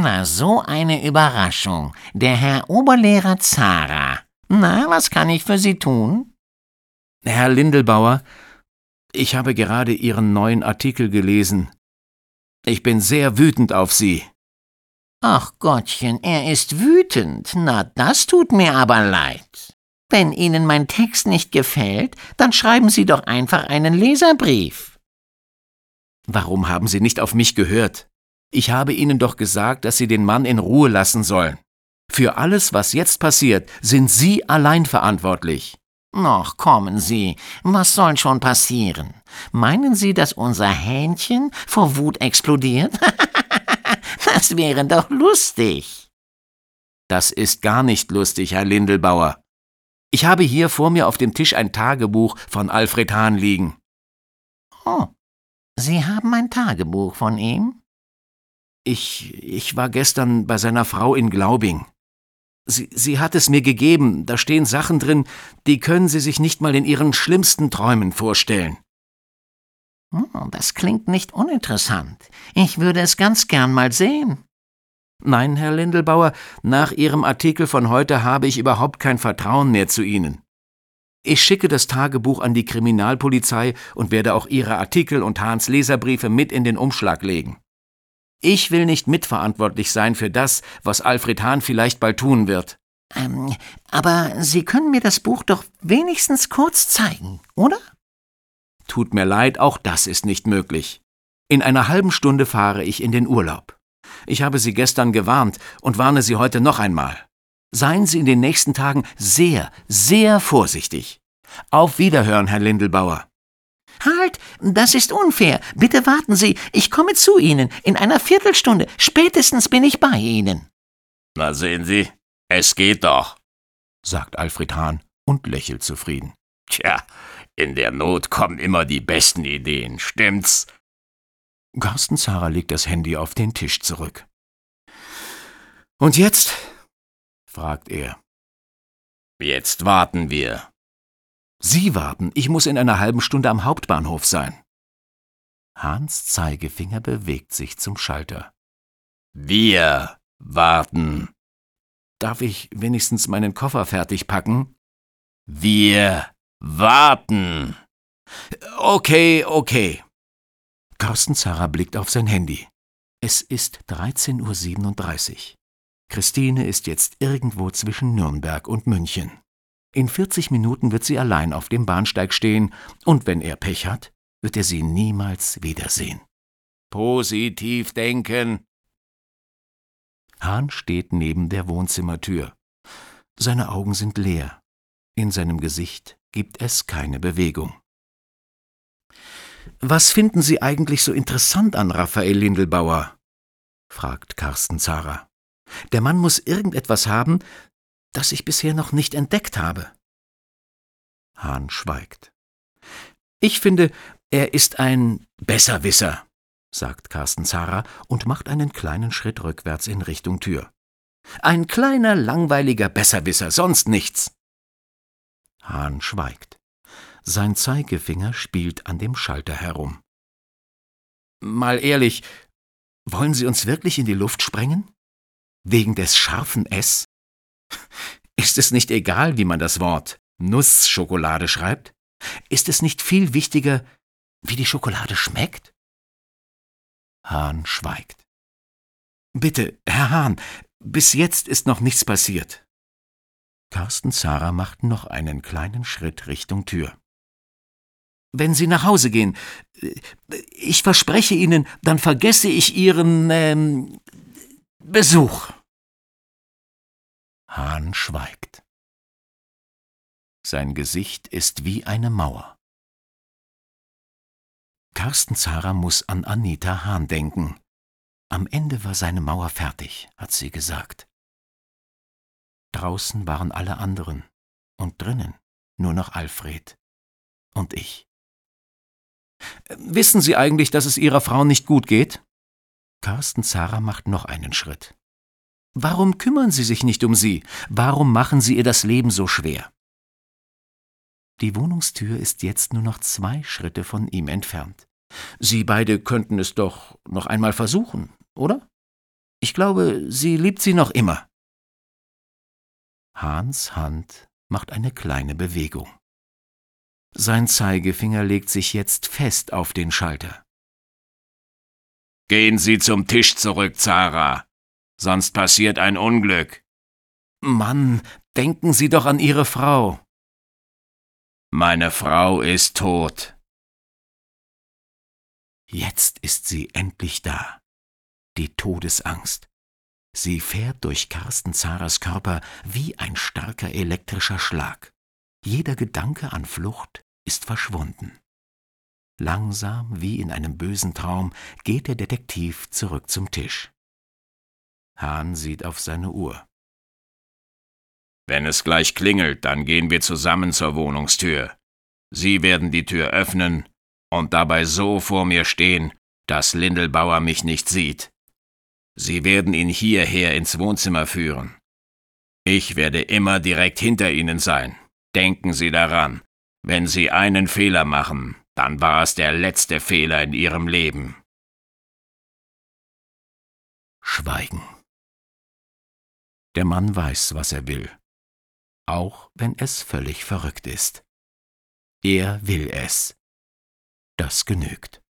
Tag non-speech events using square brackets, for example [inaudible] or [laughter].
Na, so eine Überraschung. Der Herr Oberlehrer Zara. Na, was kann ich für Sie tun? Herr Lindelbauer, ich habe gerade Ihren neuen Artikel gelesen. Ich bin sehr wütend auf Sie. Ach Gottchen, er ist wütend. Na, das tut mir aber leid. Wenn Ihnen mein Text nicht gefällt, dann schreiben Sie doch einfach einen Leserbrief. Warum haben Sie nicht auf mich gehört? Ich habe Ihnen doch gesagt, dass Sie den Mann in Ruhe lassen sollen. Für alles, was jetzt passiert, sind Sie allein verantwortlich. Noch kommen Sie, was soll schon passieren? Meinen Sie, dass unser Hähnchen vor Wut explodiert? [laughs] das wäre doch lustig. Das ist gar nicht lustig, Herr Lindelbauer. Ich habe hier vor mir auf dem Tisch ein Tagebuch von Alfred Hahn liegen. Oh, Sie haben ein Tagebuch von ihm? Ich, ich war gestern bei seiner Frau in Glaubing. Sie, sie hat es mir gegeben, da stehen Sachen drin, die können Sie sich nicht mal in Ihren schlimmsten Träumen vorstellen. Oh, das klingt nicht uninteressant. Ich würde es ganz gern mal sehen. Nein, Herr Lindelbauer, nach Ihrem Artikel von heute habe ich überhaupt kein Vertrauen mehr zu Ihnen. Ich schicke das Tagebuch an die Kriminalpolizei und werde auch Ihre Artikel und Hahns Leserbriefe mit in den Umschlag legen. Ich will nicht mitverantwortlich sein für das, was Alfred Hahn vielleicht bald tun wird. Ähm, aber Sie können mir das Buch doch wenigstens kurz zeigen, oder? Tut mir leid, auch das ist nicht möglich. In einer halben Stunde fahre ich in den Urlaub. Ich habe Sie gestern gewarnt und warne Sie heute noch einmal. Seien Sie in den nächsten Tagen sehr, sehr vorsichtig. Auf Wiederhören, Herr Lindelbauer. Halt, das ist unfair. Bitte warten Sie, ich komme zu Ihnen. In einer Viertelstunde. Spätestens bin ich bei Ihnen. Na sehen Sie, es geht doch, sagt Alfred Hahn und lächelt zufrieden. Tja, in der Not kommen immer die besten Ideen, stimmt's? Carsten Zara legt das Handy auf den Tisch zurück. Und jetzt? fragt er. Jetzt warten wir. Sie warten, ich muss in einer halben Stunde am Hauptbahnhof sein. Hans Zeigefinger bewegt sich zum Schalter. Wir warten. Darf ich wenigstens meinen Koffer fertig packen? Wir warten. Okay, okay. Carsten Zara blickt auf sein Handy. Es ist 13.37 Uhr. Christine ist jetzt irgendwo zwischen Nürnberg und München. In 40 Minuten wird sie allein auf dem Bahnsteig stehen, und wenn er Pech hat, wird er sie niemals wiedersehen. Positiv denken. Hahn steht neben der Wohnzimmertür. Seine Augen sind leer. In seinem Gesicht gibt es keine Bewegung. Was finden Sie eigentlich so interessant an Raphael Lindelbauer? fragt Carsten Zara. Der Mann muss irgendetwas haben, das ich bisher noch nicht entdeckt habe. Hahn schweigt. Ich finde, er ist ein Besserwisser, sagt Carsten Zara und macht einen kleinen Schritt rückwärts in Richtung Tür. Ein kleiner, langweiliger Besserwisser, sonst nichts. Hahn schweigt. Sein Zeigefinger spielt an dem Schalter herum. Mal ehrlich, wollen Sie uns wirklich in die Luft sprengen? Wegen des scharfen S? [laughs] Ist es nicht egal, wie man das Wort Nussschokolade schreibt? Ist es nicht viel wichtiger, wie die Schokolade schmeckt? Hahn schweigt. Bitte, Herr Hahn, bis jetzt ist noch nichts passiert. Carsten Zara macht noch einen kleinen Schritt Richtung Tür. Wenn Sie nach Hause gehen, ich verspreche Ihnen, dann vergesse ich Ihren ähm, Besuch. Hahn schweigt. Sein Gesicht ist wie eine Mauer. Carsten Zara muss an Anita Hahn denken. Am Ende war seine Mauer fertig, hat sie gesagt. Draußen waren alle anderen und drinnen nur noch Alfred und ich. Wissen Sie eigentlich, dass es Ihrer Frau nicht gut geht? Carsten Zara macht noch einen Schritt. Warum kümmern Sie sich nicht um sie? Warum machen Sie ihr das Leben so schwer? Die Wohnungstür ist jetzt nur noch zwei Schritte von ihm entfernt. Sie beide könnten es doch noch einmal versuchen, oder? Ich glaube, sie liebt sie noch immer. Hans Hand macht eine kleine Bewegung. Sein Zeigefinger legt sich jetzt fest auf den Schalter. Gehen Sie zum Tisch zurück, Zara, sonst passiert ein Unglück. Mann, denken Sie doch an Ihre Frau. Meine Frau ist tot. Jetzt ist sie endlich da. Die Todesangst. Sie fährt durch Carsten Zaras Körper wie ein starker elektrischer Schlag. Jeder Gedanke an Flucht ist verschwunden. Langsam, wie in einem bösen Traum, geht der Detektiv zurück zum Tisch. Hahn sieht auf seine Uhr. Wenn es gleich klingelt, dann gehen wir zusammen zur Wohnungstür. Sie werden die Tür öffnen und dabei so vor mir stehen, dass Lindelbauer mich nicht sieht. Sie werden ihn hierher ins Wohnzimmer führen. Ich werde immer direkt hinter Ihnen sein. Denken Sie daran, wenn Sie einen Fehler machen, dann war es der letzte Fehler in Ihrem Leben. Schweigen. Der Mann weiß, was er will auch wenn es völlig verrückt ist. Er will es. Das genügt.